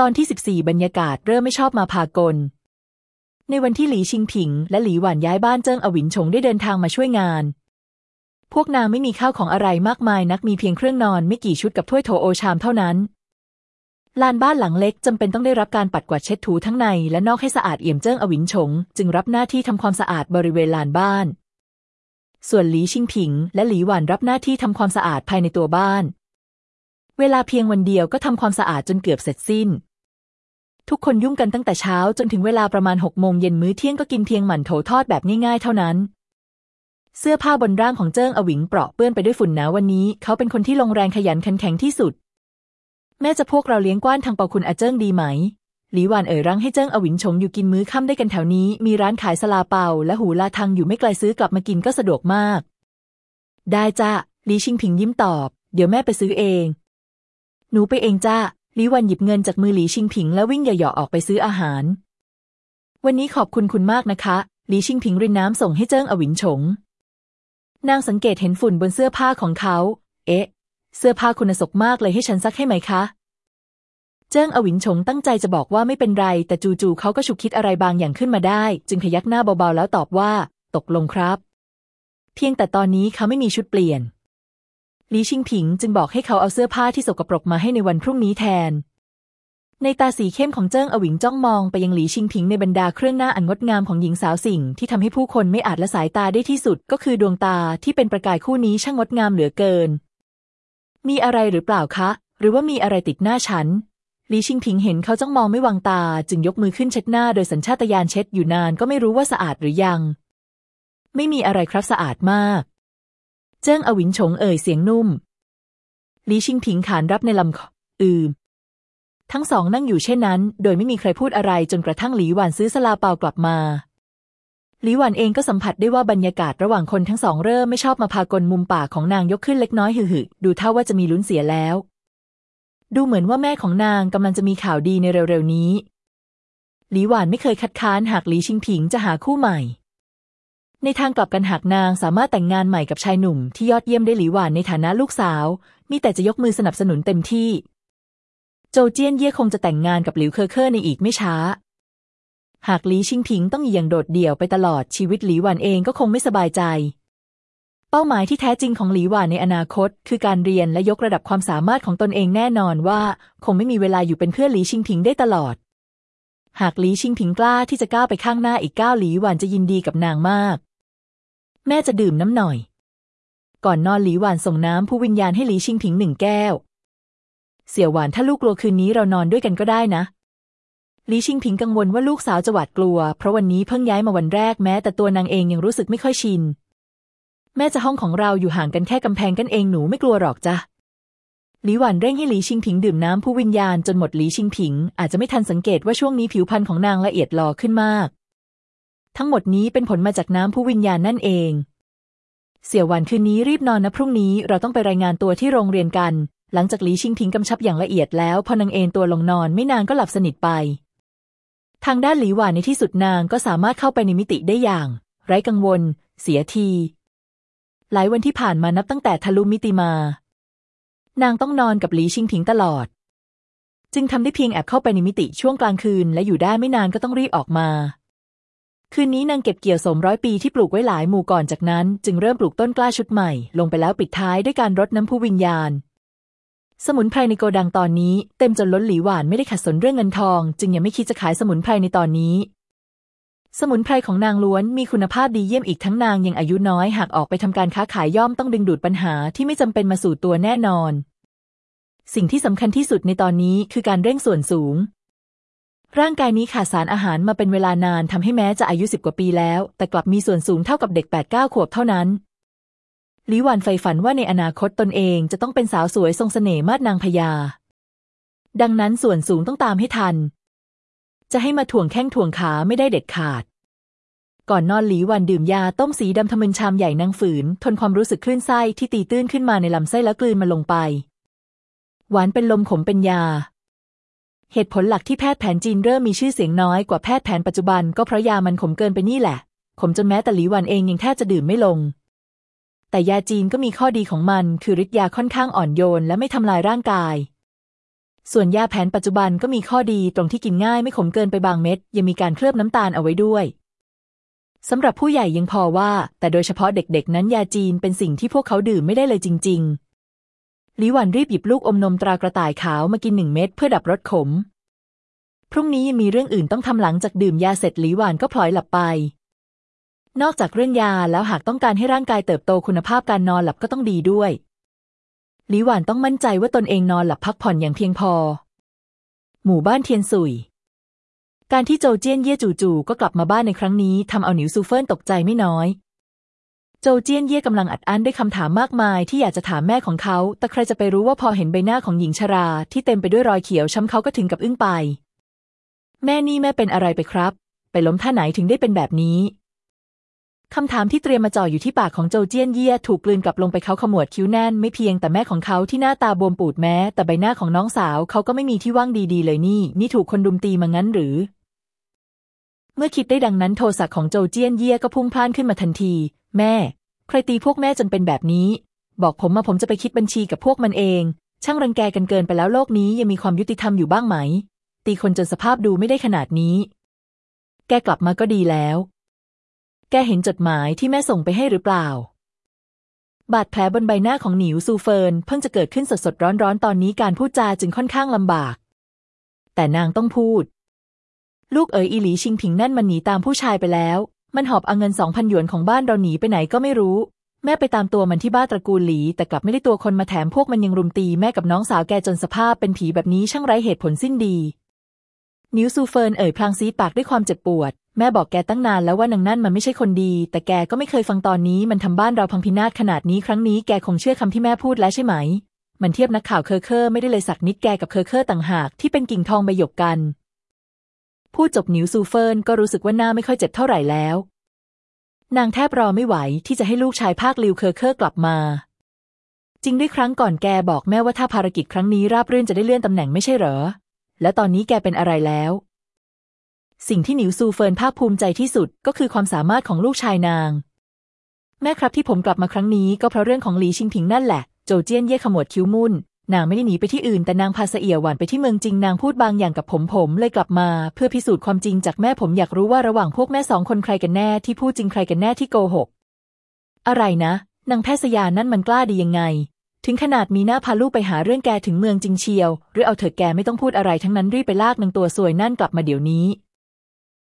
ตอนที่ 14 บรรยากาศเริ่มไม่ชอบมาพากล ในวันที่หลีชิงผิง และหลีหวานย้ายบ้านเจิ้งอวินชงได้เดินทางมาช่วยงาน พวกนางไม่มีข้าวของอะไรมากมายนักมีเพียงเครื่องนอนไม่กี่ชุดกับถ้วยโถโอชามเท่านั้นลานบ้านหลังเล็กจำเป็นต้องได้รับการปัดกวาดเช็ดถูทั้งในและนอกให้สะอาดเอี่ยมเจิ้งอวินชง จึงรับหน้าที่ทำความสะอาดบริเวณลานบ้าน ส่วนหลีชิงผิง และหลีหวานรับหน้าที่ทำความสะอาดภายในตัวบ้าน เวลาเพียงวันเดียวก็ทำความสะอาดจนเกือบเสร็จสิ้น ทุกคนยุ่งกันตั้งแต่เช้าจนถึงเวลาประมาณหกโมงเย็นมื้อเที่ยงก็กินเพียงหมั่นโถทอดแบบง่ายๆ เท่านั้น เสื้อผ้าบนร่างของเจิ้งอวิงเปราะเปื้อนไปด้วยฝุ่นหนาวันนี้ เขาเป็นคนที่ลงแรงขยันขันแข็งที่สุด แม่จะพวกเราเลี้ยงกว้านทางเปาคุณอาเจิ้งดีไหม หลีหวานเอ่ยรั้งให้เจิ้งอวินชงอยู่กินมื้อค่ำได้กันแถวนี้ มีร้านขายสลาเปาและหูลาทังอยู่ไม่ไกลซื้อกลับมากินก็สะดวกมาก ได้จ้ะหลีชิงผิงยิ้มตอบ เดี๋ยวแม่ไปซื้อเอง หนูไปเองจ้า หลีหวันหยิบเงินจากมือหลีชิงผิง แล้ววิ่งเหยาะๆออกไปซื้ออาหาร วันนี้ขอบคุณคุณมากนะคะ หลีชิงผิงรินน้ำส่งให้เจิ้งอวินฉง นางสังเกตเห็นฝุ่นบนเสื้อผ้าของเขา เอ๊ะ เสื้อผ้าคุณสกมากเลยให้ฉันซักให้ไหมคะ เจิ้งอวินฉงตั้งใจจะบอกว่าไม่เป็นไร แต่จู่ๆเขาก็ฉุกคิดอะไรบางอย่างขึ้นมาได้ จึงพยักหน้าเบาๆแล้วตอบว่า ตกลงครับ เพียงแต่ตอนนี้เขาไม่มีชุดเปลี่ยน ลีชิงผิงจึงบอกให้เขาเอาเสื้อผ้าที่สกปรกมาให้ในวันพรุ่งนี้แทน ในตาสีเข้มของเจิ้งอวิงจ้องมองไปยังหลีชิงผิงในบรรดาเครื่องหน้าอันงดงามของหญิงสาวสิ่งที่ทำให้ผู้คนไม่อาจละสายตาได้ที่สุด ก็คือดวงตาที่เป็นประกายคู่นี้ช่างงดงามเหลือเกิน มีอะไรหรือเปล่าคะ หรือว่ามีอะไรติดหน้าฉันหลีชิงผิงเห็นเขาจ้องมองไม่วางตา จึงยกมือขึ้นเช็ดหน้าโดยสัญชาตญาณเช็ดอยู่นานก็ไม่รู้ว่าสะอาดหรือยัง ไม่มีอะไรครับสะอาดมาก เจิ้งอวินฉงเอ่ยเสียงนุ่มลีชิงผิงขานรับในลำคออืมทั้งสองนั่งอยู่เช่นนั้น โดยไม่มีใครพูดอะไรจนกระทั่งหลีหวานซื้อสลาเปากลับมาหลีหวานเองก็สัมผัสได้ว่าบรรยากาศระหว่างคนทั้งสองเริ่มไม่ชอบมาพากลมุมปากของนางยกขึ้นเล็กน้อยหึ่ดูเท่าว่าจะมีลุ้นเสียแล้ว ดูเหมือนว่าแม่ของนางกำลังจะมีข่าวดีในเร็วๆนี้ หลีหวานไม่เคยคัดค้านหากหลีชิงผิงจะหาคู่ใหม่ ในทางกลับกันหากนางสามารถแต่งงานใหม่กับชายหนุ่มที่ยอดเยี่ยมได้หลีหวานในฐานะลูกสาว มีแต่จะยกมือสนับสนุนเต็มที่ โจเจี้ยนเย่คงจะแต่งงานกับหลิวเคอเคอร์ในอีกไม่ช้า หากหลีชิงผิงต้องอย่างโดดเดี่ยวไปตลอดชีวิตหลีหวานเองก็คงไม่สบายใจ เป้าหมายที่แท้จริงของหลีหวานในอนาคต คือการเรียนและยกระดับความสามารถของตนเองแน่นอนว่า คงไม่มีเวลาอยู่เป็นเพื่อนหลีชิงผิงได้ตลอด หากหลีชิงผิงกล้าที่จะก้าวไปข้างหน้าอีกก้าวหลีหวานจะยินดีกับนางมาก แม่จะดื่มน้ำหน่อย ก่อนนอนหลีหวานส่งน้ำผู้วิญญาณให้หลีชิงผิงหนึ่งแก้ว เสี่ยวหวานถ้าลูกกลัวคืนนี้เรานอนด้วยกันก็ได้นะหลีชิงผิงกังวลว่าลูกสาวจะหวาดกลัว เพราะวันนี้เพิ่งย้ายมาวันแรกแม้แต่ตัวนางเองยังรู้สึกไม่ค่อยชิน แม่จะห้องของเราอยู่ห่างกันแค่กำแพงกันเองหนูไม่กลัวหรอกจ้ะหลีหวานเร่งให้หลีชิงผิงดื่มน้ำผู้วิญญาณจนหมดหลีชิงผิง อาจจะไม่ทันสังเกตว่าช่วงนี้ผิวพรรณของนางละเอียดลอขึ้นมาก ทั้งหมดนี้เป็นผลมาจากน้ำผู้วิญญาณนั่นเอง เสี่ยวหวันคืนนี้รีบนอนนะพรุ่งนี้เราต้องไปรายงานตัวที่โรงเรียนกัน หลังจากหลีชิงพิงกำชับอย่างละเอียดแล้ว พอนางเอนตัวลงนอนไม่นานก็หลับสนิทไป ทางด้านหลีหวานในที่สุดนางก็สามารถเข้าไปในมิติได้อย่าง ไร้กังวล เสียที หลายวันที่ผ่านมานับตั้งแต่ทะลุมิติมา นางต้องนอนกับหลีชิงพิงตลอด จึงทำได้เพียงแอบเข้าไปในมิติช่วงกลางคืน และอยู่ได้ไม่นานก็ต้องรีบออกมา คืนนี้นางเก็บเกี่ยวสมร้อยปีที่ปลูกไว้หลายหมู่ก่อนจากนั้น จึงเริ่มปลูกต้นกล้าชุดใหม่ ลงไปแล้วปิดท้ายด้วยการรดน้ำผู้วิญญาณ สมุนไพรในโกดังตอนนี้ เต็มจนล้นหลีหวานไม่ได้ขัดสนเรื่องเงินทอง จึงยังไม่คิดจะขายสมุนไพรในตอนนี้ สมุนไพรของนางล้วนมีคุณภาพดีเยี่ยมอีกทั้งนางยังอายุน้อยหากออกไปทำการค้าขายย่อมต้องดึงดูดปัญหาที่ไม่จำเป็นมาสู่ตัวแน่นอน สิ่งที่สำคัญที่สุดในตอนนี้คือการเร่งส่วนสูง ร่างกายนี้ขาดสารอาหารมาเป็นเวลานานทำให้แม้จะอายุสิบกว่าปีแล้ว แต่กลับมีส่วนสูงเท่ากับเด็กแปดเก้าขวบเท่านั้นหลิหวันใฝ่ฝันว่าในอนาคตตนเองจะต้องเป็นสาวสวยทรงเสน่ห์มาดนางพญา ดังนั้นส่วนสูงต้องตามให้ทัน จะให้มาถ่วงแข้งถ่วงขาไม่ได้เด็ดขาด ก่อนนอนหลีวันดื่มยาต้มสีดำทมึนชามใหญ่นางฝืน ทนความรู้สึกคลื่นไส้ที่ตีตื้นขึ้นมาในลำไส้แล้วกลืนมาลงไป หวานเป็นลมขมเป็นยา เหตุผลหลักที่แพทย์แผนจีนเริ่มมีชื่อเสียงน้อยกว่าแพทย์แผนปัจจุบันก็เพราะยามันขมเกินไปนี่แหละ ขมจนแม้แต่หลีวันเองยังแทบจะดื่มไม่ลง แต่ยาจีนก็มีข้อดีของมัน คือฤทธิ์ยาค่อนข้างอ่อนโยนและไม่ทำลายร่างกาย ส่วนยาแผนปัจจุบันก็มีข้อดีตรงที่กินง่ายไม่ขมเกินไปบางเม็ด ยังมีการเคลือบน้ำตาลเอาไว้ด้วยสำหรับผู้ใหญ่ยังพอว่า แต่โดยเฉพาะเด็กๆ นั้นยาจีนเป็นสิ่งที่พวกเขาดื่มไม่ได้เลยจริง ๆ ลิหวันรีบหยิบลูกอมนมตรากระต่ายขาวมากินหนึ่งเม็ดเพื่อดับรสขม พรุ่งนี้ยังมีเรื่องอื่นต้องทำหลังจากดื่มยาเสร็จลิหวานก็พลอยหลับไป นอกจากเรื่องยาแล้วหากต้องการให้ร่างกายเติบโตคุณภาพการนอนหลับก็ต้องดีด้วยลิหวานต้องมั่นใจว่าตนเองนอนหลับพักผ่อนอย่างเพียงพอ หมู่บ้านเทียนสุย การที่โจเจี้ยนเย่จู่ๆก็กลับมาบ้านในครั้งนี้ทำเอาหนิวซูเฟินตกใจไม่น้อย โจเจี้ยนเย่กำลังอัดอั้นด้วยคำถามมากมายที่อยากจะถามแม่ของเขา แต่ใครจะไปรู้ว่าพอเห็นใบหน้าของหญิงชราที่เต็มไปด้วยรอยเขียวช้ำเขาก็ถึงกับอึ้งไป แม่นี่แม่เป็นอะไรไปครับ ไปล้มท่าไหนถึงได้เป็นแบบนี้คำถามที่เตรียมมาจ่ออยู่ที่ปากของโจเจี้ยนเย่ถูกกลืนกลับลงไปเขาขมวดคิ้วแน่นไม่เพียงแต่แม่ของเขาที่หน้าตาบวมปูดแม้ แต่ใบหน้าของน้องสาวเขาก็ไม่มีที่ว่างดีๆ เลยนี่ นี่ถูกคนดุมตีมางั้นหรือ เมื่อคิดได้ดังนั้นโทสะของโจเจี้ยนเย่ก็พุ่งพล่านขึ้นมาทันที แม่ ใครตีพวกแม่จนเป็นแบบนี้ บอกผมมาผมจะไปคิดบัญชีกับพวกมันเอง ช่างรังแกกันเกินไปแล้วโลกนี้ยังมีความยุติธรรมอยู่บ้างไหม ตีคนจนสภาพดูไม่ได้ขนาดนี้ แกกลับมาก็ดีแล้ว แกเห็นจดหมายที่แม่ส่งไปให้หรือเปล่า บาดแผลบนใบหน้าของหนิวซูเฟินเพิ่งจะเกิดขึ้นสดๆร้อนๆตอนนี้การพูดจาจึงค่อนข้างลำบาก แต่นางต้องพูดลูกเอ๋ยอีหลีชิงผิงนั่นมันหนีตามผู้ชายไปแล้ว มันหอบเอาเงินสองพันหยวนของบ้านเราหนีไปไหนก็ไม่รู้ แม่ไปตามตัวมันที่บ้านตระกูลหลี แต่กลับไม่ได้ตัวคนมาแถมพวกมันยังรุมตีแม่กับน้องสาวแกจนสภาพเป็นผีแบบนี้ช่างไร้เหตุผลสิ้นดี หนิวซูเฟินเอ่ยพลางซี้ดปากด้วยความเจ็บปวด แม่บอกแกตั้งนานแล้วว่านางนั่นมันไม่ใช่คนดี แต่แกก็ไม่เคยฟังตอนนี้มันทำบ้านเราพังพินาศขนาดนี้ครั้งนี้แกคงเชื่อคำที่แม่พูดแล้วใช่ไหม มันเทียบนักข่าวเคอเคอร์ไม่ได้เลยสักนิดแกกับเคอเคอร์ต่างหากที่เป็นกิ่งทองใบหยกกัน พูดจบหนิวซูเฟินก็รู้สึกว่าหน้าไม่ค่อยเจ็บเท่าไหร่แล้ว นางแทบรอไม่ไหวที่จะให้ลูกชายภาคลิวเคอร์เคอร์กลับมา จริงด้วยครั้งก่อนแกบอกแม่ว่าถ้าภารกิจครั้งนี้ราบรื่นจะได้เลื่อนตำแหน่งไม่ใช่เหรอ และตอนนี้แกเป็นอะไรแล้ว สิ่งที่หนิวซูเฟินภาคภูมิใจที่สุดก็คือความสามารถของลูกชายนาง แม่ครับที่ผมกลับมาครั้งนี้ก็เพราะเรื่องของหลีชิงผิงนั่นแหละ โจเจี้ยนเย่ขมวดคิ้วมุ่น นางไม่ได้หนีไปที่อื่นแต่นางพาเสี่ยวหวานไปที่เมืองจิงนางพูดบางอย่างกับผมผมเลยกลับมา เพื่อพิสูจน์ความจริงจากแม่ผมอยากรู้ว่าระหว่างพวกแม่สองคนใครกันแน่ที่พูดจริงใครกันแน่ที่โกหก อะไรนะนางแพทย์สยานั่นมันกล้าดียังไง ถึงขนาดมีหน้าพาลูกไปหาเรื่องแกถึงเมืองจริงเชียว หรือเอาเถิดแกไม่ต้องพูดอะไรทั้งนั้นรีบไปลากนางตัวสวยนั่นกลับมาเดี๋ยวนี้